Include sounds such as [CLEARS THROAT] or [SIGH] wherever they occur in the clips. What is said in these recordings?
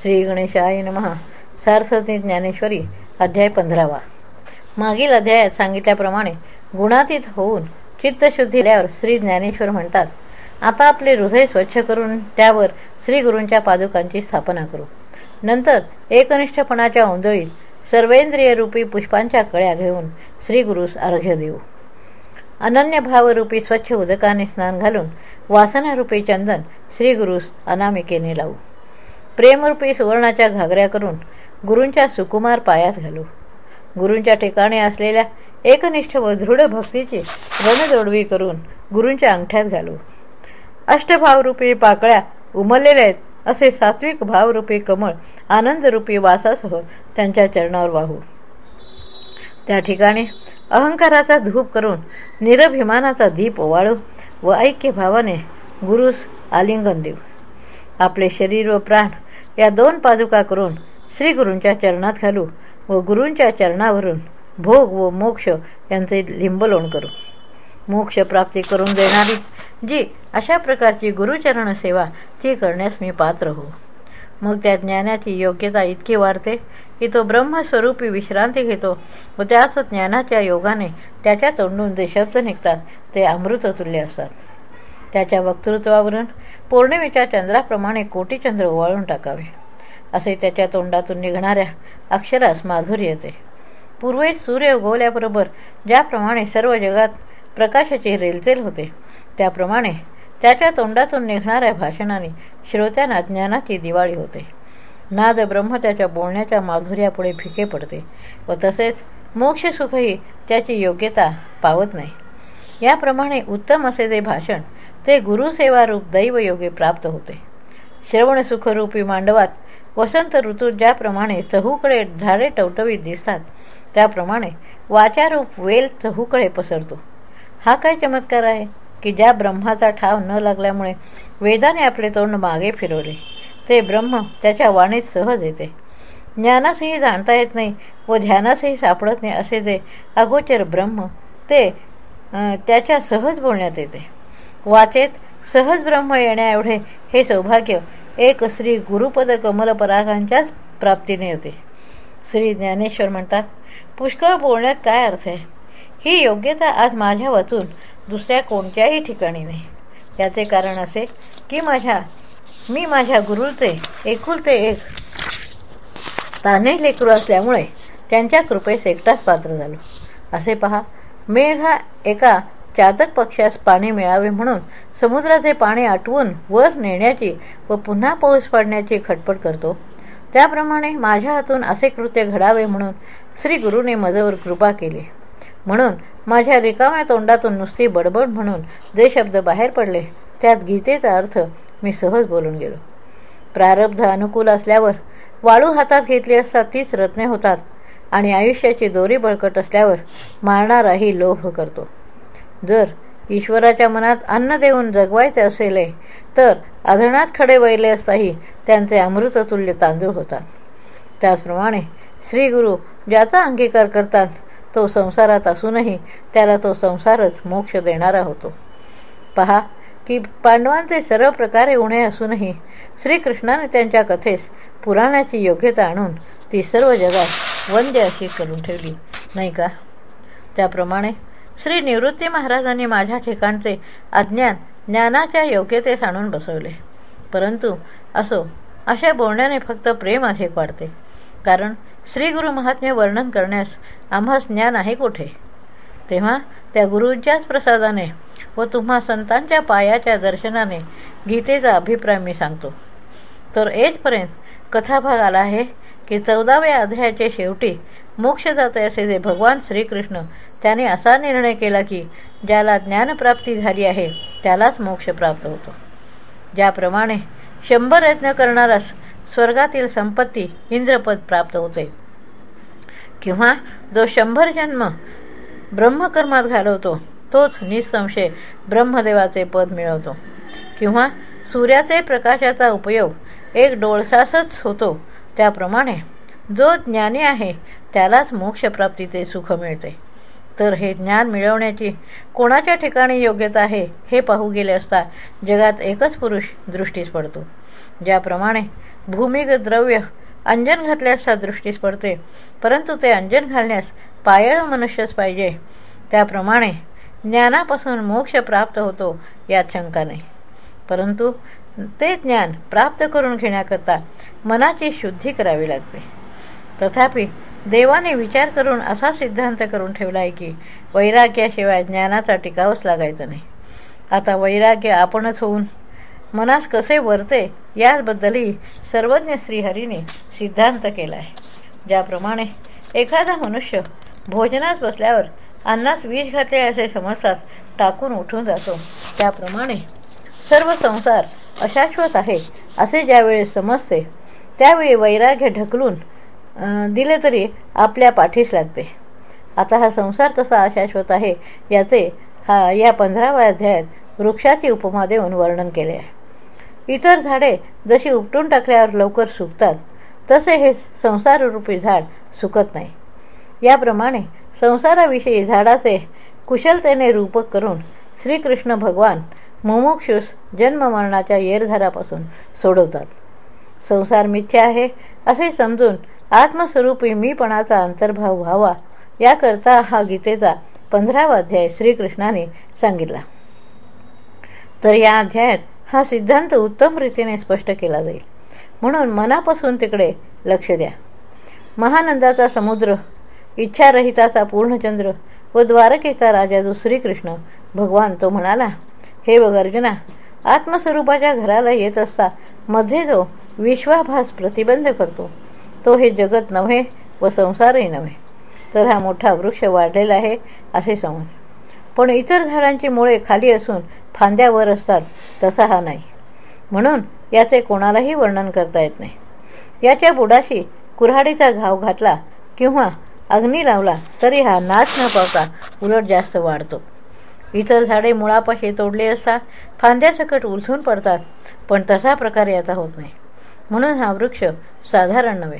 श्री गणेशाय नमहा सारस्वती ज्ञानेश्वरी अध्याय पंधरावा. मागील अध्यायात सांगितल्याप्रमाणे गुणातीत होऊन चित्तशुद्धी झाल्यावर श्री ज्ञानेश्वर म्हणतात आता आपले हृदय स्वच्छ करून त्यावर श्री गुरूंच्या पादुकांची स्थापना करू. नंतर एकनिष्ठपणाच्या ओंजळीत सर्वेंद्रिय रूपी पुष्पांच्या कळ्या घेऊन श्री गुरुस अर्घ्य देऊ. अनन्य भावरूपी स्वच्छ उदकाने स्नान घालून वासनारूपी चंदन श्री गुरुस अनामिकेने लावू. प्रेमरूपी सुवर्णाच्या घागऱ्या करून गुरूंच्या सुकुमार पायात घालू. गुरूंच्या ठिकाणी असलेल्या एकनिष्ठ व दृढ भक्तीची रणजोडवी करून गुरूंच्या अंगठ्यात घालू. अष्टभावरूपी पाकळ्या उमललेल्या आहेत असे सात्विक भावरूपी कमळ आनंदरूपी वासासह त्यांच्या चरणावर वाहू. त्या ठिकाणी अहंकाराचा धूप करून निरभिमानाचा दीप ओवाळू व ऐक्यभावाने गुरुस आलिंगन देऊ. आपले शरीर व प्राण या दोन पादुका करून श्री गुरूंच्या चरणात घालू व गुरूंच्या चरणावरून भोग व मोक्ष यांचे लिंबलोण करू. मोक्ष प्राप्ती करून देणारी जी अशा प्रकारची गुरुचरण सेवा ती करण्यास मी पात्र हो. मग त्या ज्ञानाची योग्यता इतकी वाढते की तो ब्रह्मस्वरूपी विश्रांती घेतो व त्याच ज्ञानाच्या योगाने त्याच्या तोंडून जे शब्द निघतात ते अमृततुल्य असतात. त्याच्या वक्तृत्वावरून पौर्णिमेच्या चंद्राप्रमाणे कोटीचंद्र ओवाळून टाकावे. असे त्याच्या तोंडातून निघणाऱ्या अक्षरास माधुर्य येते. पूर्वेत सूर्य उगवल्याबरोबर ज्याप्रमाणे सर्व जगात प्रकाशाची रेलचेल होते त्याप्रमाणे त्याच्या तोंडातून निघणाऱ्या भाषणाने श्रोत्यांना ज्ञानाची दिवाळी होते. नाद ब्रह्म त्याच्या बोलण्याच्या माधुर्यापुढे फिके पडते व तसेच मोक्षसुखही त्याची योग्यता पावत नाही. याप्रमाणे उत्तम असे ते भाषण ते गुरुसेवारूप दैवयोगे प्राप्त होते. श्रवणसुखरूपी मांडवात वसंत ऋतूत ज्याप्रमाणे चहूकडे झाडे टवटवीत दिसतात त्याप्रमाणे वाचारूप वेल चहूकडे पसरतो. हा काय चमत्कार आहे की ज्या ब्रह्माचा ठाव न लागल्यामुळे वेदाने आपले तोंड मागे फिरवले. ते ब्रह्म त्याच्या वाणीत सहज येते. ज्ञानासही जाणता येत नाही व ध्यानासही सापडत नाही असे जे अगोचर ब्रह्म ते त्याच्या सहज बोलण्यात येते. वाचेत सहज ब्रह्म येण्या एवढे हे सौभाग्य एक श्री गुरुपद कमलपरागांच्याच प्राप्तीने होते. श्री ज्ञानेश्वर म्हणतात पुष्कळ बोलण्यात काय अर्थ आहे? ही योग्यता आज माझ्या वाचून दुसऱ्या कोणत्याही ठिकाणी नाही. याचे कारण असे की माझ्या मी माझ्या गुरुचे एकुलते एक ताने लेकरू असल्यामुळे त्यांच्या कृपेस एकटाच पात्र झालो. असे पहा मेघ हा एका चातक पक्षास पाणी मिळावे म्हणून समुद्राचे पाणी आटवून वर नेण्याची व पुन्हा पाऊस पाडण्याची खटपट करतो. त्याप्रमाणे माझ्या हातून असे कृत्य घडावे म्हणून श्री गुरुने माझ्यावर कृपा केली. म्हणून माझ्या रिकाम्या तोंडातून नुसती बडबड म्हणून जे शब्द बाहेर पडले त्यात गीतेचा अर्थ मी सहज बोलून गेलो. प्रारब्ध अनुकूल असल्यावर वाळू हातात घेतली असता तीच रत्ने होतात आणि आयुष्याची दोरी बळकट असल्यावर मारणाराही लोभ करतो. जर ईश्वराच्या मनात अन्न देऊन जगवायचे असेल तर अधरणात खडे वैले असताही त्यांचे अमृततुल्य तांदूळ होतात. त्याचप्रमाणे श्रीगुरु ज्याचा अंगीकार करतात तो संसारात असूनही त्याला तो संसारच मोक्ष देणारा होतो. पहा की पांडवांचे सर्व प्रकारे उणे असूनही श्रीकृष्णाने त्यांच्या कथेस पुराणाची योग्यता आणून ती सर्व जगात वंद्य अशी करून ठेवली नाही का? त्याप्रमाणे श्री निवृत्ती महाराजांनी माझ्या ठिकाणचे अज्ञान ज्ञानाच्या योग्यतेस आणून बसवले. परंतु असो अशा बोलण्याने फक्त प्रेम अधिक वाढते. कारण श्री गुरु महात्म्य वर्णन करण्यास आम्हास ज्ञान आहे कुठे? तेव्हा त्या गुरूंच्याच प्रसादाने व तुम्हा संतांच्या पायाच्या दर्शनाने गीतेचा अभिप्राय मी सांगतो. तर येथपर्यंत कथाभाग आला आहे की चौदाव्या अध्यायाचे शेवटी मोक्षदाते असे जे भगवान श्रीकृष्ण त्याने असा निर्णय केला की ज्याला ज्ञानप्राप्ती झाली आहे त्यालाच मोक्ष प्राप्त होतो. ज्याप्रमाणे शंभर यत्न करणारास स्वर्गातील संपत्ती इंद्रपद प्राप्त होते. किंवा जो शंभर जन्म ब्रह्मकर्मात घालवतो तोच निसंशय ब्रह्मदेवाचे पद मिळवतो. किंवा सूर्याचे प्रकाशाचा उपयोग एक डोळसासच होतो त्याप्रमाणे जो ज्ञानी आहे त्यालाच मोक्षप्राप्तीचे सुख मिळते. तर हे ज्ञान मिळवण्याची कोणाच्या ठिकाणी योग्यता आहे हे पाहू गेले असता जगात एकच पुरुष दृष्टीस पडतो. ज्याप्रमाणे भूमिगत द्रव्य अंजन घातल्यास दृष्टीस पडते परंतु ते अंजन घालण्यास पायळ मनुष्यच पाहिजे. त्याप्रमाणे ज्ञानापासून मोक्ष प्राप्त होतो यात शंका नाही. परंतु ते ज्ञान प्राप्त करून घेण्याकरता मनाची शुद्धी करावी लागते. तथापि देवाने विचार करून असा सिद्धांत करून ठेवला आहे की वैराग्याशिवाय ज्ञानाचा टिकावच लागायचं नाही. आता वैराग्य आपणच होऊन मनास कसे वरते याबद्दलही सर्वज्ञ श्रीहरीने सिद्धांत केला आहे ज्याप्रमाणे एखादा मनुष्य भोजनात बसल्यावर अन्नात विष घातले असे समजतात टाकून उठून जातो. त्याप्रमाणे सर्व संसार अशाश्वत आहे असे ज्यावेळी समजते त्यावेळी वैराग्य ढकलून दिले तरी आपल्या पाठीस लागते. आता हा संसार कसा अशाश्वत आहे याचे हा या पंधराव्या अध्यायात वृक्षाची उपमा देऊन वर्णन केले आहे. इतर झाडे जशी उपटून टाकल्यावर लवकर सुकतात तसे हे संसाररूपी झाड सुकत नाही. याप्रमाणे संसाराविषयी झाडाचे कुशलतेने रूपक करून श्रीकृष्ण भगवान मुमुक्षुस जन्ममरणाच्या येरधारापासून सोडवतात. संसार मिथ्या आहे असे समजून आत्मस्वरूपी मीपणाचा अंतर्भाव व्हावा याकरता हा गीतेचा पंधरावा अध्याय श्रीकृष्णाने सांगितला. तर या अध्यायात हा सिद्धांत उत्तम रीतीने स्पष्ट केला जाईल. म्हणून मनापासून तिकडे लक्ष द्या. महानंदाचा समुद्र इच्छारहिताचा पूर्णचंद्र व द्वारकेचा राजा जो श्रीकृष्ण भगवान तो म्हणाला हे बघ आत्मस्वरूपाच्या घराला येत असता मध्ये जो विश्वाभास प्रतिबंध करतो तो हे जगत नव्हे व संसारही नव्हे. तर हा मोठा वृक्ष वाढलेला आहे असे समज पण इतर झाडांची मुळे खाली असून फांद्यावर असतात तसा हा नाही. म्हणून याचे कोणालाही वर्णन करता येत नाही. याच्या बुडाशी कुऱ्हाडीचा घाव घातला किंवा अग्नी लावला तरी हा नाच न पावता उलट जास्त वाढतो. इतर झाडे मुळापाशी तोडले असता फांद्यासकट उलथून पडतात पण तसा प्रकार याचा होत नाही. म्हणून हा वृक्ष साधारण नव्हे.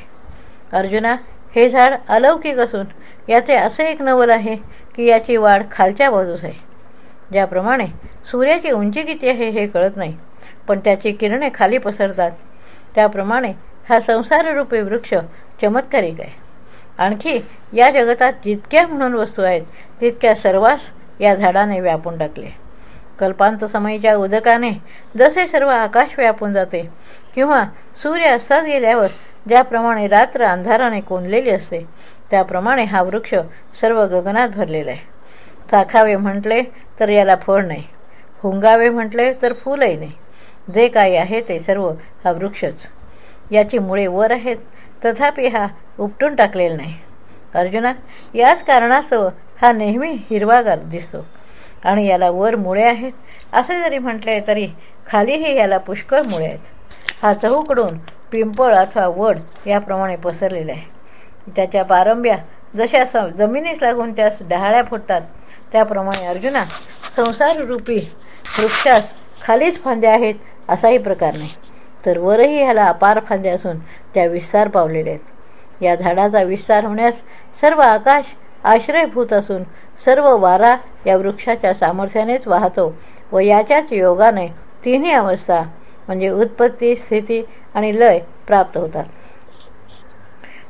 अर्जुना हे झाड अलौकिक असून याचे असे एक नवल आहे की याची वाढ खालच्या बाजूस आहे. ज्याप्रमाणे सूर्याची उंची किती आहे हे कळत नाही पण त्याची किरणे खाली पसरतात. त्याप्रमाणे हा संसाररूपी वृक्ष चमत्कारिक आहे. आणखी या जगतात जितक्या म्हणून वस्तू आहेत तितक्या सर्वांस या झाडाने व्यापून टाकले. कल्पांत समयीच्या उदकाने जसे सर्व आकाश व्यापून जाते किंवा सूर्य अस्तात गेल्यावर ज्याप्रमाणे रात्र अंधाराने कोंदलेली असते त्याप्रमाणे हा वृक्ष सर्व गगनात भरलेला आहे. चाखावे म्हटले तर याला फळ नाही हुंगावे म्हटले तर फुलही नाही. जे काही आहे ते सर्व हा वृक्षच. याची मुळे वर आहेत तथापि हा उपटून टाकलेला नाही. अर्जुना याच कारणास्तव हा नेहमी हिरवागार दिसतो. आणि याला वर मुळे आहेत. असे जरी म्हटले तरी खालीही याला पुष्कळ मुळे आहेत. हा चहूकडून पिंपळ अथवा वड याप्रमाणे पसरलेला आहे. त्याच्या पारंब्या जशा स जमिनीस लागून त्यास डहाळ्या फुटतात त्याप्रमाणे अर्जुना संसाररूपी वृक्षास खालीच फांद्या आहेत असाही प्रकार नाही. तर वरही ह्याला अपार फांद्या असून त्या विस्तार पावलेल्या आहेत. या झाडाचा विस्तार होण्यास सर्व आकाश आश्रयभूत असून सर्व वारा या वृक्षाच्या सामर्थ्यानेच वाहतो व याच्याच योगाने तिन्ही अवस्था म्हणजे उत्पत्ती स्थिती आणि लय प्राप्त होतात.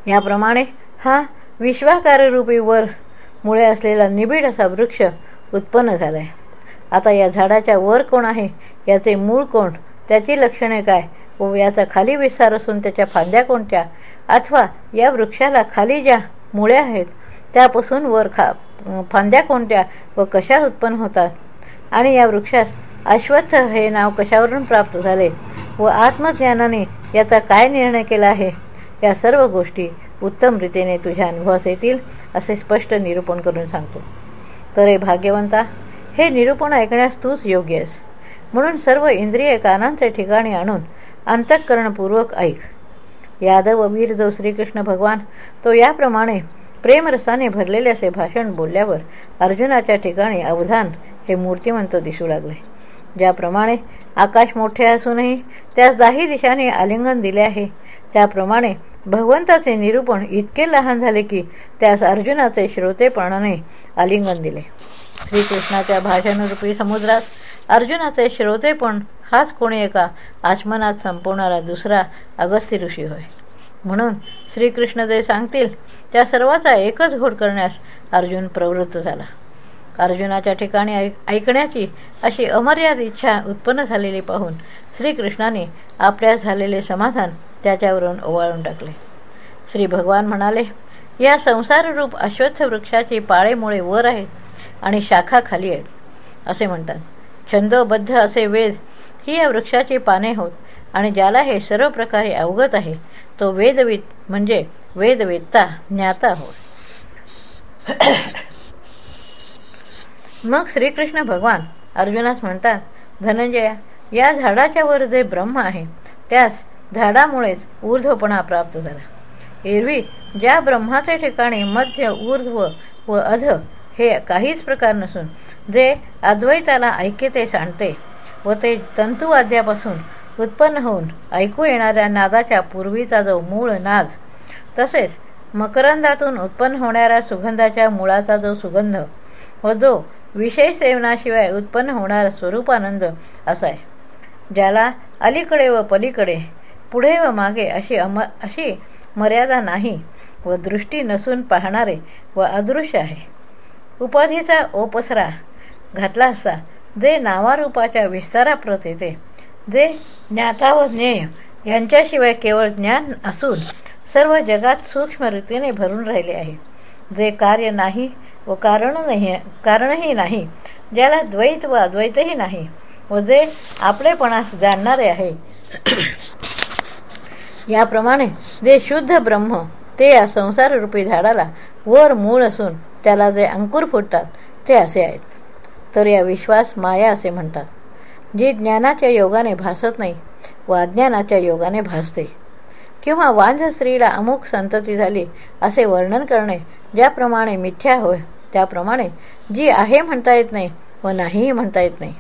याप्रमाणे हा विश्वाकाररूपी वर मुळे असलेला निबिड असा वृक्ष उत्पन्न झाला आहे आता या झाडाच्या वर कोण आहे? याचे मूळ कोण? त्याची लक्षणे काय? व याचा खाली विस्तार असून त्याच्या फांद्या कोणत्या? अथवा या वृक्षाला खाली ज्या मुळ्या आहेत त्यापासून वर खा फांद्या कोणत्या व कशा उत्पन्न होतात? आणि या वृक्षास अश्वत्थ हे नाव कशावरून प्राप्त झाले? व आत्मज्ञानाने याचा काय निर्णय केला आहे? या सर्व गोष्टी उत्तम रीतीने तुझ्या अनुभवास येतील असे स्पष्ट निरूपण करून सांगतो. तर हे भाग्यवंता हे निरूपण ऐकण्यास तूच योग्य आहेस. म्हणून सर्व इंद्रिय कानांचे ठिकाणी आणून अंतःकरणपूर्वक ऐक. यादव वीर जो श्रीकृष्ण भगवान तो याप्रमाणे प्रेमरसाने भरलेले असे भाषण बोलल्यावर अर्जुनाच्या ठिकाणी अवधान हे मूर्तिमंत दिसू लागले. ज्याप्रमाणे आकाश मोठे असूनही त्यास दाही दिशाने आलिंगन दिले आहे. त्याप्रमाणे भगवंताचे निरूपण इतके लहान झाले की त्यास अर्जुनाचे श्रोतेपणाने आलिंगन दिले. श्रीकृष्णाच्या भाषणरूपी समुद्रात अर्जुनाचे श्रोतेपण हाच कोणी एका आचमनात संपवणारा दुसरा अगस्ती ऋषी होय. म्हणून श्रीकृष्ण जे सांगतील त्या सर्वाचा एकच घोट करण्यास अर्जुन प्रवृत्त झाला. अर्जुनाच्या ठिकाणी ऐक ऐकण्याची अशी अमर्याद इच्छा उत्पन्न झालेली पाहून श्रीकृष्णाने आपल्यास झालेले समाधान त्याच्यावरून ओवाळून टाकले. श्री भगवान म्हणाले या संसाररूप अश्वत्थ वृक्षाची पाळेमुळे वर आहेत आणि शाखा खाली आहेत. असे म्हणतात. छंदबद्ध असे वेद ही या वृक्षाची पाने होत आणि ज्याला हे सर्व प्रकारे अवगत आहे तो वेदवित म्हणजे वेदवेत्ता ज्ञाता होय. मग श्रीकृष्ण भगवान अर्जुनास म्हणतात धनंजया या झाडाच्या वर जे ब्रह्म आहे त्यास झाडामुळेच ऊर्ध्वपणा प्राप्त झाला. एरवी ज्या ब्रह्माचे ठिकाणी मध्य ऊर्ध्व व अध हे काहीच प्रकार नसून जे अद्वैताला ऐक्यते सांडते व ते तंतुवाद्यापासून उत्पन्न होऊन ऐकू येणाऱ्या नादाच्या पूर्वीचा जो मूळ नाद तसेच मकरंदातून उत्पन्न होणाऱ्या सुगंधाच्या मुळाचा जो सुगंध व जो विशेष सेवनाशिवाय उत्पन्न होणारा स्वरूपानंद असा आहे ज्याला अलीकडे व पलीकडे पुढे व मागे अशी अम अशी मर्यादा नाही व दृष्टी नसून पाहणारे व अदृश्य आहे. उपाधीचा ओपसरा घातला असता जे नावारूपाच्या विस्ताराप्रत येते जे ज्ञाता व ज्ञेय यांच्याशिवाय केवळ ज्ञान असून सर्व जगात सूक्ष्मरीतीने भरून राहिले आहे. जे कार्य नाही व कारण नाही कारणही नाही ज्याला द्वैत व अद्वैतही नाही व जे आपलेपणास जाणणारे आहे. याप्रमाणे जे शुद्ध ब्रह्म ते या संसाररूपी झाडाला वर मूळ असून त्याला जे अंकुर फुटतात ते असे आहेत. तर या विश्वास माया असे म्हणतात. जी ज्ञानाच्या योगाने भासत नाही व अज्ञानाच्या योगाने भासते. किंवा वांझ स्त्रीला अमुक संतती झाली असे वर्णन करणे ज्याप्रमाणे मिथ्या होय त्याप्रमाणे जी आहे म्हणता येत नाही व नाहीही म्हणता येत नाही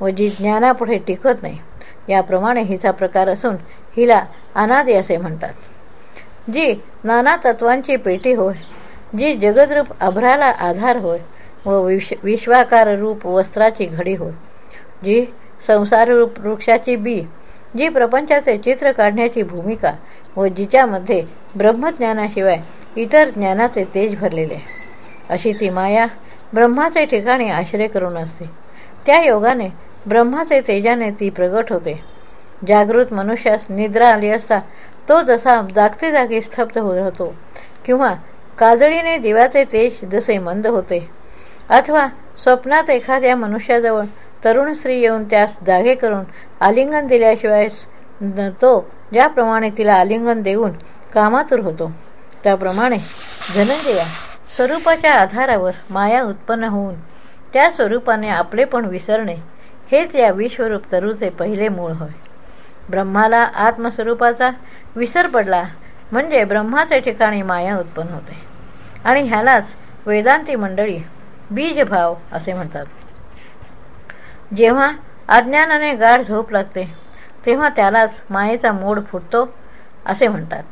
व जी ज्ञानापुढे टिकत नाही याप्रमाणे हिचा प्रकार असून हिला अनादी असे म्हणतात. जी नाना तत्वांची पेटी होय जी जगदरूप अभ्राला आधार होय व विश विश्वाकार रूप वस्त्राची घडी होय जी संसाररूप वृक्षाची बी जी प्रपंचाचे चित्र काढण्याची भूमिका व जिच्यामध्ये ब्रह्मज्ञानाशिवाय इतर ज्ञानाचे तेज भरलेले अशी ती माया ब्रह्माचे ठिकाणी आश्रय करून असते. त्या योगाने ब्रह्माचे तेजाने ती प्रगट होते. जागृत मनुष्यास निद्रा आली असता तो जसा जागते जागी स्तब्ध होत होतो किंवा काजळीने दिव्याचे तेज जसे मंद होते अथवा स्वप्नात एखाद्या मनुष्याजवळ तरुण स्त्री येऊन त्यास जागे करून आलिंगन दिल्याशिवाय तो ज्याप्रमाणे तिला आलिंगन देऊन कामातूर होतो. त्याप्रमाणे धनंजया स्वरूपाच्या आधारावर माया उत्पन्न होऊन त्या स्वरूपाने आपले पण विसरणे हेच या विश्वरूप तरूचे पहिले मूळ होय. ब्रह्माला आत्मस्वरूपाचा विसर पडला म्हणजे ब्रह्माच्या ठिकाणी माया उत्पन्न होते. आणि ह्यालाच वेदांती मंडळी बीजभाव असे म्हणतात. जेव्हा अज्ञानाने गाढ झोप लागते तेव्हा त्यालाच मायेचा मोड फुटतो असे म्हणतात.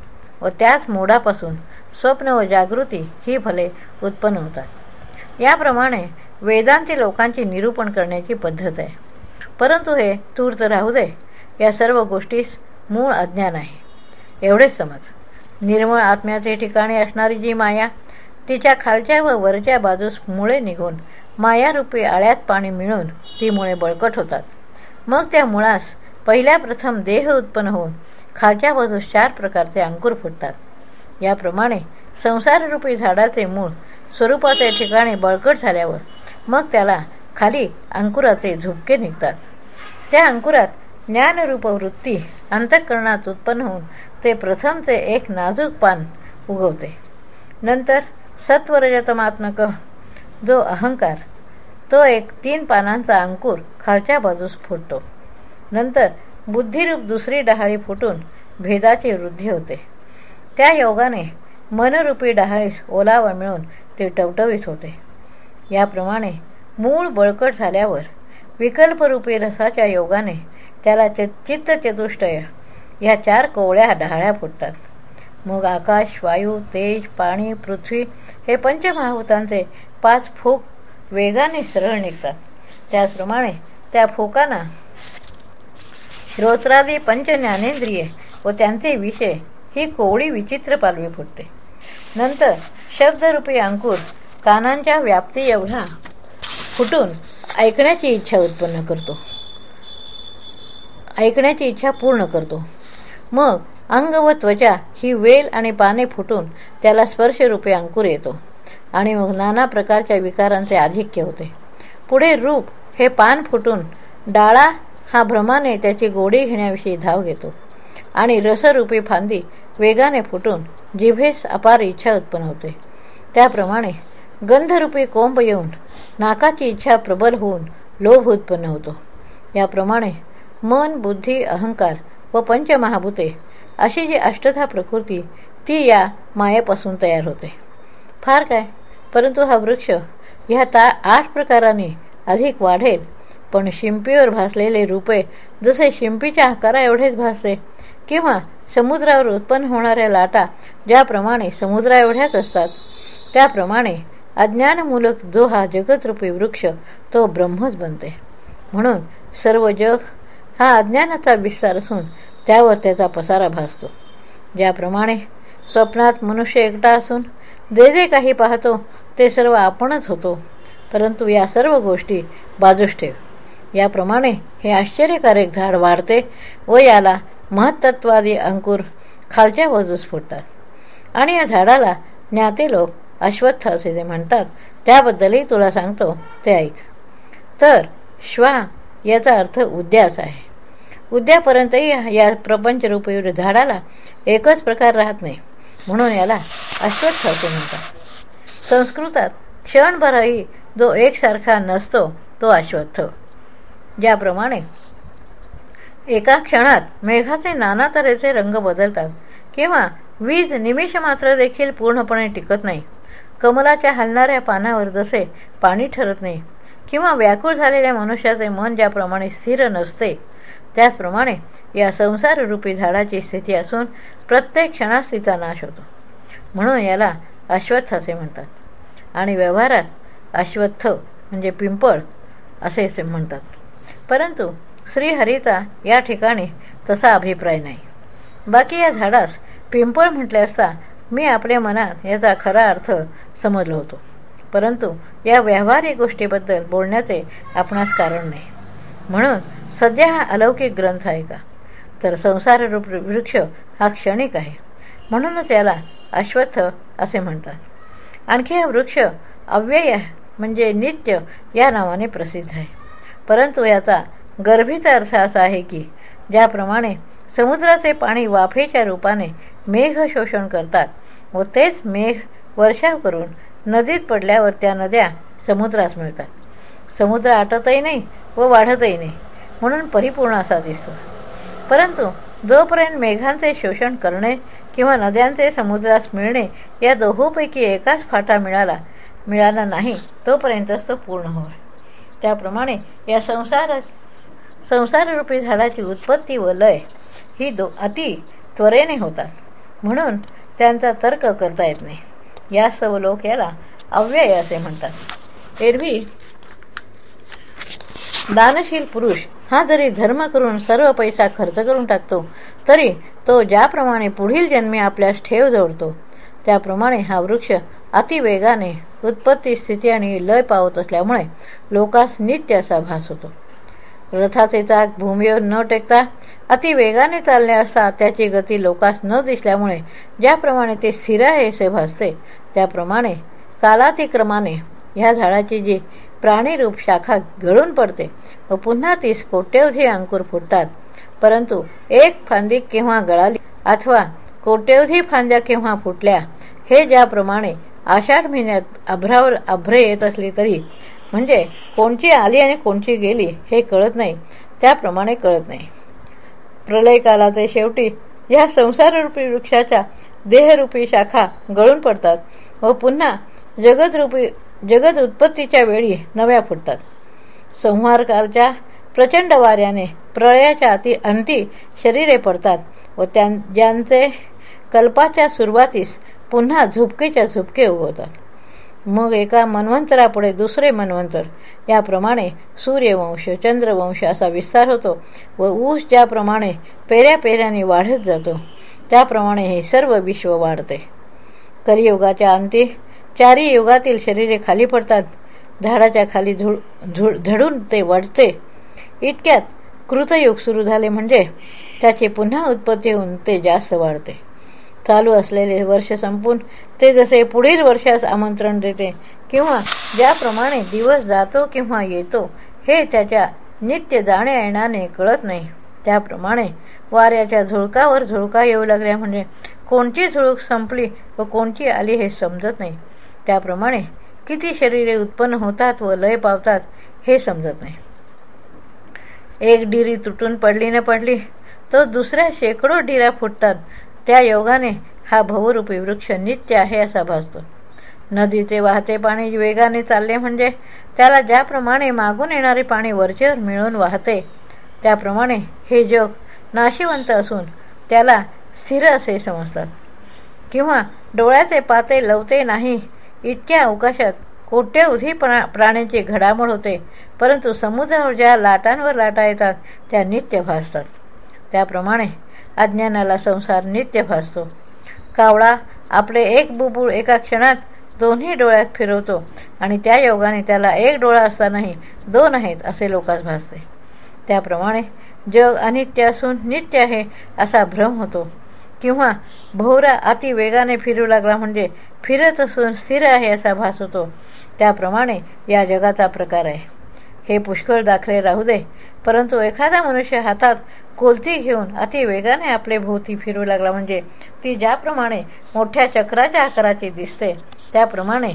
व त्याच मोडापासून स्वप्न व जागृती ही फले उत्पन्न होतात. याप्रमाणे वेदांती लोकांची निरूपण करण्याची पद्धत आहे. परंतु हे तूर्त राहू दे या सर्व गोष्टीस मूळ अज्ञान आहे. एवढेच समज. निर्मळ आत्म्याचे ठिकाणी असणारी जी माया तिच्या खालच्या व वरच्या बाजूस मुळे निघून मायारूपी आळ्यात पाणी मिळून ती मुळे बळकट होतात. मग त्या मुळास पहिल्या प्रथम देह उत्पन्न होऊन खालच्या बाजूस चार प्रकारचे अंकुर फुटतात. याप्रमाणे संसाररूपी झाडाचे मूळ स्वरूपाचे ठिकाणी बळकट झाल्यावर मग त्याला खाली अंकुराचे झुपके निघतात. त्या अंकुरात ज्ञानरूप वृत्ती अंतःकरणात उत्पन्न होऊन ते प्रथमचे एक नाजूक पान उगवते. नंतर सत्वरजतमात्मक जो अहंकार तो एक तीन पानांचा अंकुर खालच्या बाजूस फुटतो. नंतर बुद्धिरूप दुसरी डहाळी फुटून भेदाची वृद्धी होते. त्या योगाने मनरूपी डहाळीस ओलावा मिळून ते टवटवीत होते. याप्रमाणे मूळ बळकट झाल्यावर विकल्परूपी रसाच्या योगाने त्याला च चित्तचतुष्टय ह्या चार कोवळ्या डहाळ्या फुटतात. मग आकाश वायू तेज पाणी पृथ्वी हे पंचमहाभूतांचे पाच फूक वेगाने सरळ निघतात. त्याचप्रमाणे त्या फोकांना श्रोत्रादी पंचज्ञानेंद्रिये व त्यांचे विषय ही कोवळी विचित्र पालवी फुटते. नंतर शब्दरूपी अंकुर कानांच्या व्याप्ती एवढा फुटून ऐकण्याची इच्छा उत्पन्न करतो. ऐकण्याची इच्छा पूर्ण करतो. मग अंग व त्वचा ही वेल आणि पाने फुटून त्याला स्पर्शरूपे अंकुर येतो. आणि मग नाना प्रकारच्या विकारांचे आधिक्य होते. पुढे रूप हे पान फुटून डाळा हा भ्रमाने त्याची गोडी घेण्याविषयी धाव घेतो. आणि रसरूपी फांदी वेगाने फुटून जिभेस अपार इच्छा उत्पन्न होते. त्याप्रमाणे गंधरूपी कोंब येऊन नाकाची इच्छा प्रबल होऊन लोभ उत्पन्न होतो. याप्रमाणे मन बुद्धी अहंकार व पंचमहाभूते अशी जी अष्टधा प्रकृती ती या मायेपासून तयार होते. फार काय? परंतु हा वृक्ष ह्या ता आठ प्रकाराने अधिक वाढेल. पण शिंपीवर भासलेले रूपे जसे शिंपीच्या आकारा एवढेच भासते किंवा समुद्रावर उत्पन्न होणाऱ्या लाटा ज्याप्रमाणे समुद्रा एवढ्याच असतात त्याप्रमाणे अज्ञानमूलक जो हा जगतरूपी वृक्ष तो ब्रह्मच बनते. म्हणून सर्व जग हा अज्ञानाचा विस्तार असून त्यावर त्याचा पसारा भासतो. ज्याप्रमाणे स्वप्नात मनुष्य एकटा असून जे जे काही पाहतो ते सर्व आपणच होतो. परंतु या सर्व गोष्टी बाजूस ठेव. याप्रमाणे हे आश्चर्यकारक झाड वाढते व याला महत्त्वादी अंकुर खालच्या बाजूस फुटतात आणि या झाडाला ज्ञाते लोक अश्वत्थ असे जे म्हणतात त्याबद्दलही तुला सांगतो ते ऐक. तर श्वा याचा अर्थ उद्यास आहे. उद्यापर्यंतही या प्रपंचरूपी झाडाला एकच प्रकार राहत नाही. म्हणून याला अश्वत्थ असे म्हणतात. संस्कृतात क्षणभरही जो एकसारखा नसतो तो अश्वत्थ ज्याप्रमाणे एका क्षणात मेघाचे नाना तऱ्हेचे रंग बदलतात किंवा वीज निमिष मात्र देखील पूर्णपणे टिकत नाही. कमलाच्या हलणाऱ्या पानावर जसे पाणी ठरत नाही किंवा व्याकुळ झालेल्या मनुष्याचे मन ज्याप्रमाणे स्थिर नसते त्याचप्रमाणे या संसाररूपी झाडाची स्थिती असून प्रत्येक क्षणास तिचा नाश होतो. म्हणून याला अश्वत्थ असे म्हणतात. आणि व्यवहारात अश्वत्थ म्हणजे पिंपळ असे म्हणतात. परंतु श्रीहरीचा या ठिकाणी तसा अभिप्राय नाही. बाकी या झाडास पिंपळ म्हटले असता मी आपल्या मनात याचा खरा अर्थ समजलो होतो. परंतु या व्यावहारिक गोष्टीबद्दल बोलण्याचे आपणास कारण नाही. म्हणून सध्या हा अलौकिक ग्रंथ आहे का? तर संसार वृक्ष हा क्षणिक आहे. म्हणूनच याला अश्वत्थ असे म्हणतात. आणखी हा वृक्ष अव्यय म्हणजे नित्य या नावाने प्रसिद्ध आहे. परंतु याचा गर्भीचा अर्थ असा आहे की ज्याप्रमाणे समुद्राचे पाणी वाफेच्या रूपाने मेघ शोषण करतात व तेच मेघ वर्षाव करून नदीत पडल्यावर त्या नद्या समुद्रास मिळतात. समुद्र आटतही नाही व वाढतही नाही म्हणून परिपूर्ण असा दिसतो. परंतु जोपर्यंत मेघांचे शोषण करणे किंवा नद्यांचे समुद्रास मिळणे या दोहोपैकी एकाच फाटा मिळाला मिळाला नाही तोपर्यंतच तो पूर्ण होय. त्याप्रमाणे या संसार संसाररूपी झाडाची उत्पत्ती व लय ही दो अति त्वरेने होतात. म्हणून त्यांचा तर्क करता येत नाही. या सर्व लोक याला अव्यय असे म्हणतात. एरवी दानशील पुरुष हा जरी धर्म करून सर्व पैसा खर्च करून टाकतो तरी तो ज्याप्रमाणे पुढील जन्मी आपल्यास ठेव जोडतो त्याप्रमाणे हा वृक्ष अतिवेगाने उत्पत्ती स्थिती आणि लय पावत असल्यामुळे लोकास नित्य असा भास होतो. रथाचे चाक भूमीवर न टेकता अतिवेगाने चालले असता त्याची गती लोकास न दिसल्यामुळे ज्याप्रमाणे ते स्थिर आहे असे भासते त्याप्रमाणे कालातिक्रमाने ह्या झाडाची जी प्राणीरूप शाखा गळून पडते. व पुन्हा तीस कोट्यवधी अंकुर फुटतात. परंतु एक फांदी केव्हा गळाली अथवा कोट्यवधी फांद्या केव्हा फुटल्या हे ज्याप्रमाणे आषाढ महिन्यात अभ्रावर अभ्रे येत असली तरी म्हणजे कोणची आली आणि कोणची गेली हे कळत नाही. त्याप्रमाणे कळत नाही. प्रलयकालाचे शेवटी या संसाररूपी वृक्षाच्या देहरूपी शाखा गळून पडतात. व पुन्हा जगदरूपी जगद उत्पत्तीच्या वेळी नव्या फुटतात. संहारकालच्या प्रचंड वाऱ्याने प्रळयाच्या अति अंती शरीरे पडतात व त्यां ज्यांचे कल्पाच्या सुरुवातीस पुन्हा झुपकेच्या झुपके उगवतात. मग एका मन्वंतरापुढे दुसरे मन्वंतर याप्रमाणे सूर्यवंश चंद्रवंश असा विस्तार होतो व ऊस ज्याप्रमाणे पेऱ्या पेऱ्याने वाढत जातो त्याप्रमाणे हे सर्व विश्व वाढते. कलियुगाच्या अंती चारी युगातील शरीरे खाली पडतात. झाडाच्या खाली झुळ झुळ झडून ते वाढते इतक्यात कृतयुग सुरू झाले म्हणजे त्याची पुन्हा उत्पत्ती होऊन ते जास्त वाढते. चालू असलेले वर्ष संपून ते जसे पुढील वर्षास आमंत्रण देते किंवा ज्याप्रमाणे दिवस जातो किंवा येतो हे त्याच्या नित्य जाण्या येण्याने कळत नाही. त्याप्रमाणे वाऱ्याच्या झुळकावर झुळका येऊ लागल्या म्हणजे कोणची झुळूक संपली व कोणची आली हे समजत नाही. त्याप्रमाणे किती शरीरे उत्पन्न होतात व लय पावतात हे समजत नाही. एक डिरी तुटून पडली न पडली तर दुसऱ्या शेकडो डिरा फुटतात. त्या योगाने हा भवरूपी वृक्ष नित्य आहे असा भासतो. नदीचे वाहते पाणी वेगाने चालले म्हणजे त्याला ज्याप्रमाणे मागून येणारे पाणी वरचेवर मिळून वाहते त्याप्रमाणे हे जग नाशिवंत असून त्याला स्थिर असे समजतात. किंवा डोळ्याचे पाते लवते नाही इतक्या अवकाशात कोट्यवधी प्रा प्राण्यांची घडामोड होते परंतु समुद्रावर ज्या लाटांवर लाटा येतात त्या नित्य भासतात. त्याप्रमाणे अज्ञानाला संसार नित्य भासतो. कावळा आपले एक बुबुळ एका क्षणात दोन्ही डोळ्यात फिरवतो आणि त्या योगाने त्याला एक डोळा असतानाही दोन आहेत असे लोकांस भासते. त्याप्रमाणे जग अनित्य असून नित्य आहे असा भ्रम होतो. किंवा भोवरा अति वेगाने फिरू लागला म्हणजे फिरत असून स्थिर आहे असा भास होतो. त्याप्रमाणे या जगाचा प्रकार आहे. हे पुष्कळ दाखले राहू दे. परंतु एखादा मनुष्य हातात कोलती घेऊन अति वेगाने आपले भोवती फिरू लागला म्हणजे ती ज्याप्रमाणे मोठ्या चक्राच्या आकाराची दिसते त्याप्रमाणे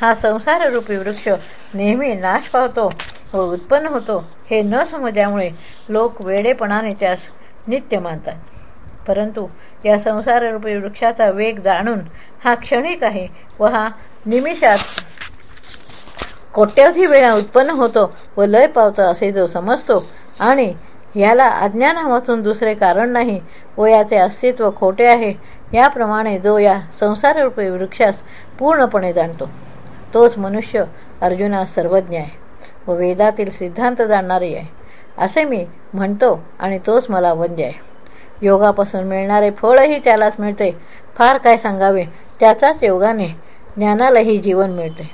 हा संसाररूपी वृक्ष नेहमी नाश पावतो व उत्पन्न होतो. हे न समजल्यामुळे लोक वेडेपणाने त्यास नित्य मानतात. परंतु या संसाररूपी वृक्षाचा वेग जाणून हा क्षणिक आहे व हा निमिषात कोट्यावधी वेळा उत्पन्न होतो व लय पावतो असे जो समजतो. आणि याला अज्ञानामधून दुसरे कारण नाही व याचे अस्तित्व खोटे आहे याप्रमाणे जो या संसाररूपी वृक्षास पूर्णपणे जाणतो तोच मनुष्य अर्जुनास सर्वज्ञ आहे व वेदातील सिद्धांत जाणणारी आहे. असे मी म्हणतो आणि तोच मला वंद्य आहे. योगापासून मिळणारे फळही त्यालाच मिळते. फार काय सांगावे? त्याचाच योगाने ज्ञानालाही जीवन मिळते.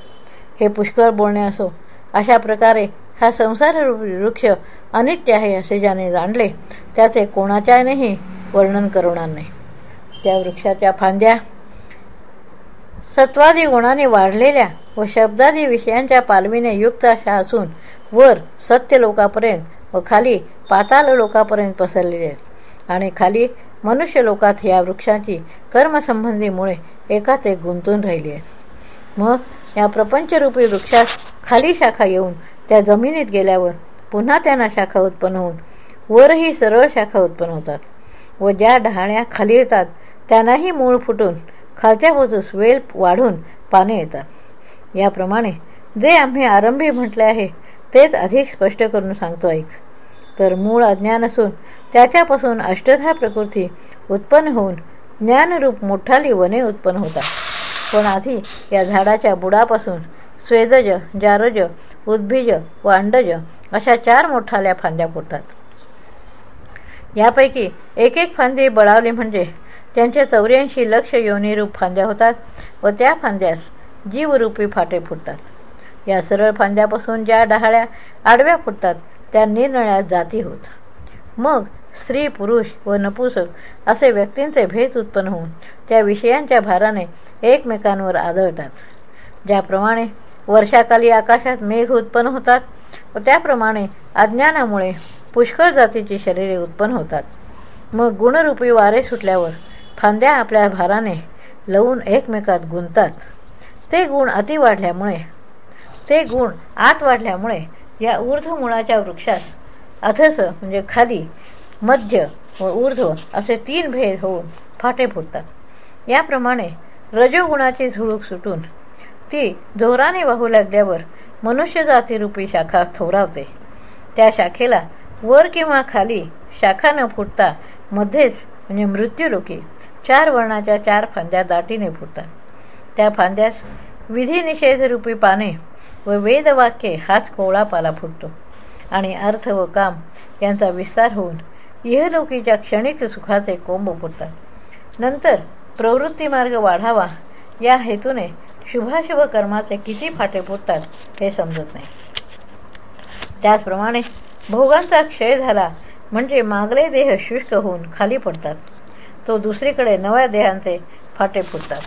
हे पुष्कळ बोलणे असो अशा प्रकारे हा संसार वृक्ष अनित्य आहे असे ज्याने जाणले त्याचे कोणाच्यानेही वर्णन करणार नाही. त्या वृक्षाच्या फांद्या सत्वादी गुणाने वाढलेल्या व शब्दादी विषयांच्या पालवीने युक्त अशा असून वर सत्य लोकापर्यंत व खाली पाताल लोकापर्यंत पसरलेले आहेत. आणि खाली मनुष्य लोकात या वृक्षाची कर्मसंबंधीमुळे एका ते गुंतून राहिली आहे. मग या प्रपंचरूपी वृक्षात खाली शाखा येऊन त्या जमिनीत गेल्यावर पुन्हा त्यांना शाखा उत्पन्न होऊन वरही सरळ शाखा उत्पन्न होतात व ज्या डहाण्या खाली येतात त्यांनाही मूळ फुटून खालच्या बाजूस वेल वाढून पाने येतात. याप्रमाणे जे आम्ही आरंभी म्हटले आहे तेच अधिक स्पष्ट करून सांगतो ऐक. तर मूळ अज्ञान असून त्याच्यापासून अष्टधा प्रकृती उत्पन्न होऊन ज्ञानरूप मोठाली वने उत्पन्न होतात. पण आधी या झाडाच्या बुडापासून स्वेदज जारज उद्भिज व अंडज अशा चार मोठाल्या फांद्या फुटतात यापैकी एक एक फांदी बळावली म्हणजे त्यांच्या चौऱ्याऐंशी लक्ष योनीरूप फांद्या होतात व त्या फांद्यास जीवरूपी फाटे फुटतात. या सरळ फांद्यापासून ज्या डहाळ्या आडव्या फुटतात त्या निरनिळ्या जाती होत. मग स्त्री पुरुष व नपुसक असे व्यक्तींचे भेद उत्पन्न होऊन त्या विषयांच्या भाराने एकमेकांवर आदळतात. ज्याप्रमाणे वर्षाकाली आकाशात मेघ उत्पन्न होतात व त्याप्रमाणे अज्ञानामुळे पुष्कळ जातीची शरीरे उत्पन्न होतात. मग गुणरूपी वारे सुटल्यावर फांद्या आपल्या भाराने लवून एकमेकात गुंतात ते गुण अति वाढल्यामुळे ते गुण आत वाढल्यामुळे या ऊर्ध्व मुळाच्या वृक्षात अथस म्हणजे खाली मध्य व ऊर्ध्व असे तीन भेद होऊन फाटे फुटतात. याप्रमाणे रजोगुणाची झुळूक सुटून ती जोराने वाहू लागल्यावर मनुष्यजातीरूपी शाखा थोरावते. त्या शाखेला वर किंवा खाली शाखा न फुटता मध्येच म्हणजे मृत्यूलोकी चार वर्णाच्या चार फांद्या दाटीने फुटतात. त्या फांद्यास विधिनिषेधरूपी पाने व वेदवाक्ये हाच कोवळा पाला फुटतो. आणि अर्थ व काम यांचा विस्तार होऊन इहलोकीच्या क्षणिक सुखाचे कोंब फुटतात नंतर प्रवृत्ती मार्ग वाढावा या हेतूने शुभाशुभ कर्माचे किती फाटे फुटतात हे समजत नाही. त्याचप्रमाणे भोगांचा क्षय झाला म्हणजे मागले देह शुष्क होऊन खाली पडतात. तो दुसरीकडे नव्या देहांचे फाटे फुटतात.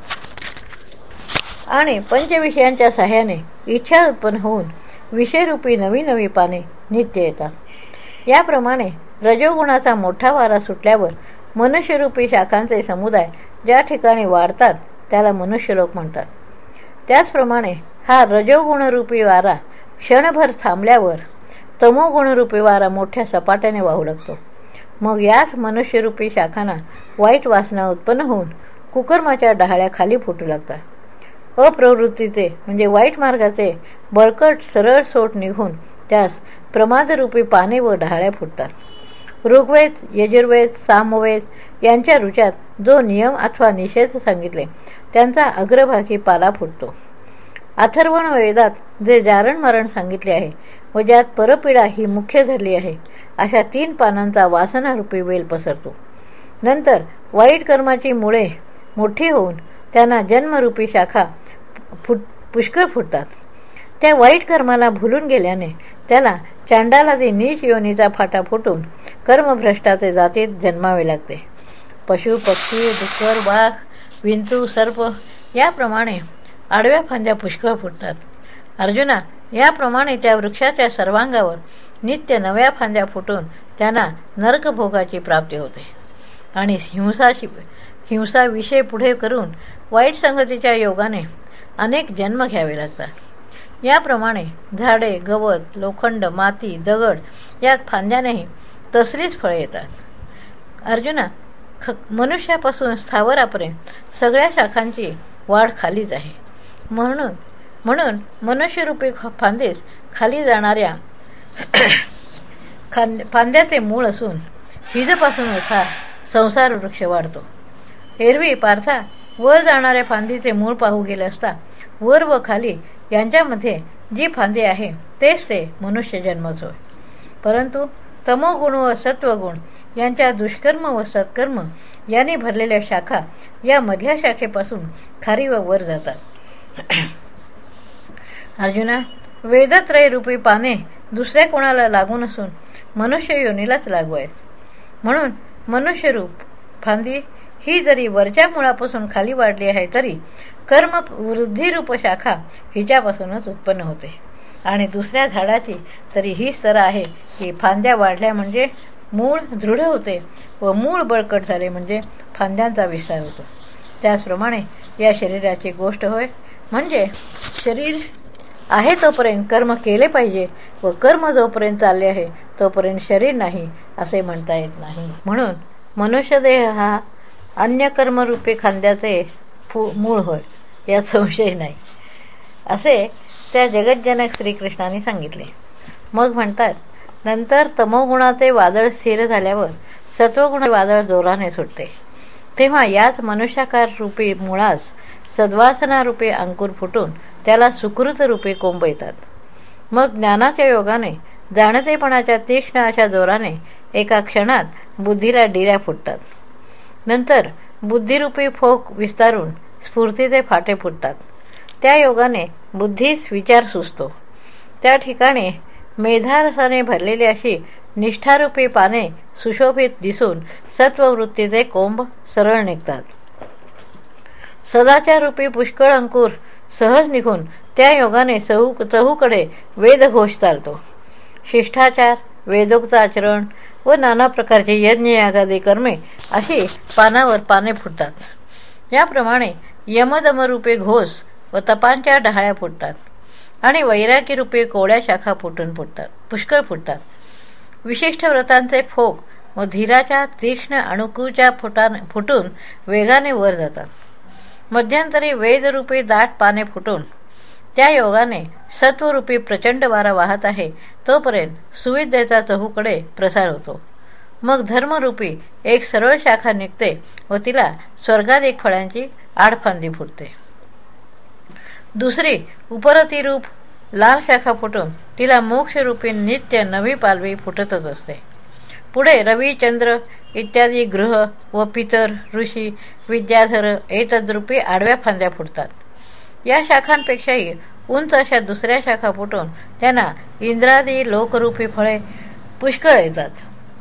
आणि पंचविषयांच्या सहाय्याने इच्छा उत्पन्न होऊन विषयरूपी नवी नवी पाने नित्य येतात. याप्रमाणे रजोगुणाचा मोठा वारा सुटल्यावर मनुष्यरूपी शाखांचे समुदाय ज्या ठिकाणी वाढतात त्याला मनुष्यलोक म्हणतात. त्याचप्रमाणे हा रजोगुणरूपी वारा क्षणभर थांबल्यावर तमोगुणरूपी वारा मोठ्या सपाट्याने वाहू लागतो. मग याच मनुष्यरूपी शाखांना वाईट वासना उत्पन्न होऊन कुकर्माच्या डहाळ्या खाली फुटू लागतात. अप्रवृत्तीचे म्हणजे वाईट मार्गाचे बळकट सरळ सोट निघून त्यास प्रमादरूपी पाने व डहाळ्या फुटतात. ऋग्वेद यजुर्वेद सामवेद यांच्या ऋचात जो नियम अथवा निषेध सांगितले त्यांचा अग्रभागी पाला फुटतो. अथर्वण वेदात जे जारण मरण सांगितले आहे व ज्यात परपीडा ही मुख्य धरली आहे अशा तीन पानांचा वासनारूपी वेल पसरतो. नंतर वाईट कर्माची मुळे मोठी होऊन त्यांना जन्मरूपी शाखा फुट पुष्कळ फुटतात. त्या वाईट कर्माला भुलून गेल्याने त्याला चांडालादी नीच योनीचा फाटा फुटून कर्मभ्रष्टाचे जातीत जन्मावे लागते. पशु पक्षी डुक्कर वाघ विंचू सर्प याप्रमाणे आडव्या फांद्या पुष्कळ फुटतात. अर्जुना याप्रमाणे त्या वृक्षाच्या सर्वांगावर नित्य नव्या फांद्या फुटून त्यांना नरकभोगाची प्राप्ती होते. आणि हिंसाशी हिंसा विषय पुढे करून वाईट संगतीच्या योगाने अनेक जन्म घ्यावे लागतात. याप्रमाणे झाडे गवत लोखंड माती दगड या फांद्यानेही तसलीच फळे येतात. अर्जुना ख मनुष्यापासून स्थावरापर्यंत सगळ्या शाखांची वाढ खालीच आहे. म्हणून म्हणून मनुष्यरूपी फांदेस खाली जाणाऱ्या [CLEARS THROAT] खांद फांद्याचे मूळ असून हिजपासूनच हा संसार वृक्ष वाढतो. एरवी पार्था वर जाणाऱ्या फांदीचे मूळ पाहू गेले असता वर व खाली यांच्यामध्ये जी फांदी आहे तेच ते मनुष्य जन्मच होय. परंतु तमोगुण व सत्वगुण यांच्या दुष्कर्म व सत्कर्म यांनी भरलेल्या शाखा या मधल्या शाखेपासून खारी व वर जातात. [CLEARS THROAT] अर्जुना वेदत्रय रूपी पाने दुसऱ्या कोणाला लागू नसून मनुष्य योनीलाच लागू आहेत. म्हणून मनुष्यरूप फांदी ही जरी वरच्या मुळापासून खाली वाढली आहे तरी कर्म वृद्धिरूप शाखा हिच्यापासूनच उत्पन्न होते. आणि दुसऱ्या झाडाची तरी ही स्तर आहे की फांद्या वाढल्या म्हणजे मूळ दृढ होते व मूळ बळकट झाले म्हणजे फांद्यांचा विस्तार होतो. त्याचप्रमाणे या शरीराची गोष्ट होय म्हणजे शरीर आहे तोपर्यंत कर्म केले पाहिजे व कर्म जोपर्यंत चालले आहे तोपर्यंत शरीर नाही असे म्हणता येत नाही. म्हणून मनुष्यदेह हा अन्य कर्मरूपी खांद्याचे फू मूळ होय. यात संशय नाही. असे त्या जगज्जनक श्रीकृष्णाने सांगितले. मग म्हणतात नंतर तमोगुणाचे वादळ स्थिर झाल्यावर सत्वगुण वादळ जोराने सुटते. तेव्हा याच मनुष्याकार रूपी मुळास सद्वासना रूपे अंकुर फुटून त्याला सुकृत रूपे कोंब येतात. मग ज्ञानाच्या योगाने जाणतेपणाच्या तीक्ष्ण अशा जोराने एका क्षणात बुद्धीला डिऱ्या फुटतात. नंतर बुद्धिरूपी फोक विस्तारून स्फूर्तीचे फाटे फुटतात. त्या योगाने बुद्धीस विचार सुचतो. त्या ठिकाणी मेधारसाने भरलेली अशी निष्ठारूपी पाने सुशोभित दिसून सत्ववृत्तीचे कोंब सरळ निघतात. सदाचारूपी पुष्कळ अंकुर सहज निघून त्या योगाने सहू चहूकडे वेदघोष चालतो. शिष्टाचार वेदोक्त आचरण व नाना प्रकारचे यज्ञ यागादी कर्मे अशी पानावर पाने फुटतात. याप्रमाणे यमदमरूपे घोष व तपांच्या डहाळ्या फुटतात आणि वैरागीरूपे कोळ्या शाखा फुटून फुटतात पुष्कळ फुटतात. विशिष्ट व्रतांचे फोक व धीराच्या तीक्ष्ण अणुकूच्या फुटा फुटून वेगाने वर जातात. मध्यंतरी वेदरूपी दाट पाने फुटून त्या योगाने सत्वरूपी प्रचंड वारा वाहत आहे तोपर्यंत सुविद्येचा चहूकडे प्रसार होतो. मग धर्मरूपी एक सरळ शाखा निघते व तिला स्वर्गाधिक फळांची आडफांदी फुटते. दुसरी उपरतिरूप लाल शाखा फुटून तिला मोक्षरूपी नित्य नवी पालवी फुटतच असते. पुढे रविचंद्र इत्यादी ग्रह व पितर ऋषी विद्याधर एतद्रूपी आडव्या फांद्या फुटतात. या शाखांपेक्षाही उंच अशा दुसऱ्या शाखा फुटून त्यांना इंद्रादी लोकरूपी फळे पुष्कळ येतात.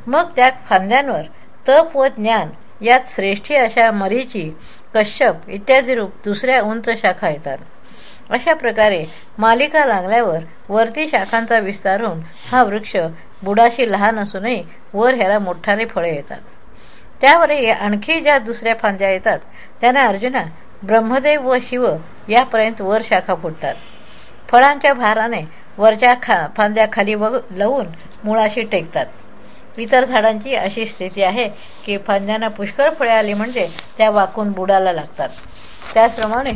मग त्या फांद्यांवर तप व ज्ञान यात श्रेष्ठी अशा मरीची कश्यप इत्यादी रूप दुसऱ्या उंच शाखा येतात. अशा प्रकारे मालिका लागल्यावर वरती शाखांचा विस्तार होऊन हा वृक्ष बुडाशी लहान असूनही वर ह्याला मोठाले फळे येतात. त्यावरही आणखी ज्या दुसऱ्या फांद्या येतात त्यांना अर्जुना ब्रह्मदेव व शिव यापर्यंत वर शाखा फुटतात. फळांच्या भाराने वरच्या खा फांद्या खाली व लवून मुळाशी टेकतात. इतर झाडांची अशी स्थिती आहे की फांद्यांना पुष्कळ फळे आली म्हणजे त्या वाकून बुडाला लागतात. त्याचप्रमाणे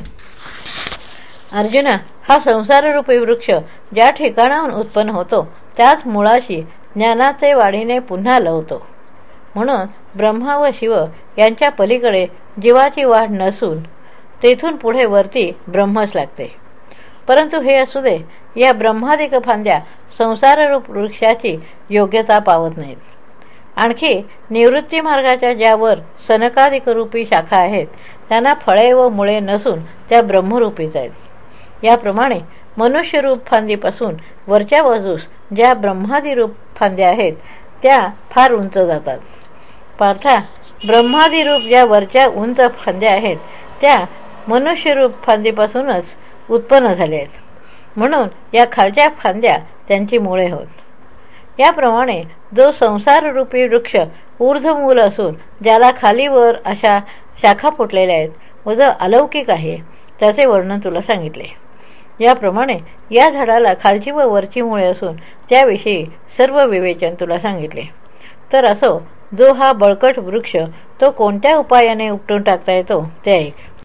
अर्जुना हा संसाररूपी वृक्ष ज्या ठिकाणाहून उत्पन्न होतो त्याच मुळाशी ज्ञानाचे वाढीने पुन्हा लवतो. म्हणून ब्रह्मा व शिव यांच्या पलीकडे जीवाची वाढ नसून तेथून पुढे वरती ब्रह्मच लागते. परंतु हे असू दे या ब्रह्मादिक फांद्या संसाररूप वृक्षाची योग्यता पावत नाहीत. आणखी निवृत्ती मार्गाच्या ज्यावर सनकादिकरूपी शाखा आहेत त्यांना फळे व मुळे नसून त्या ब्रह्मरूपीच आहेत. याप्रमाणे मनुष्यरूप फांदीपासून वरच्या बाजूस ज्या ब्रह्मादिरूप फांद्या आहेत त्या फार उंच जातात. पार्था ब्रह्मादिरूप ज्या वरच्या उंच फांद्या आहेत त्या मनुष्यरूप फांदीपासूनच उत्पन्न झाल्या आहेत. म्हणून या खालच्या फांद्या त्यांची मुळे होत. याप्रमाणे जो संसाररूपी वृक्ष ऊर्ध्वमूल असून ज्याला खालीवर अशा शाखा फुटलेल्या आहेत व जो अलौकिक आहे त्याचे वर्णन तुला सांगितले. याप्रमाणे या झाडाला खालची व वरची मुळे असून त्याविषयी सर्व विवेचन तुला सांगितले. तर असो जो हा बळकट वृक्ष तो कोणत्या उपायाने उपटून टाकता येतो ते ऐक.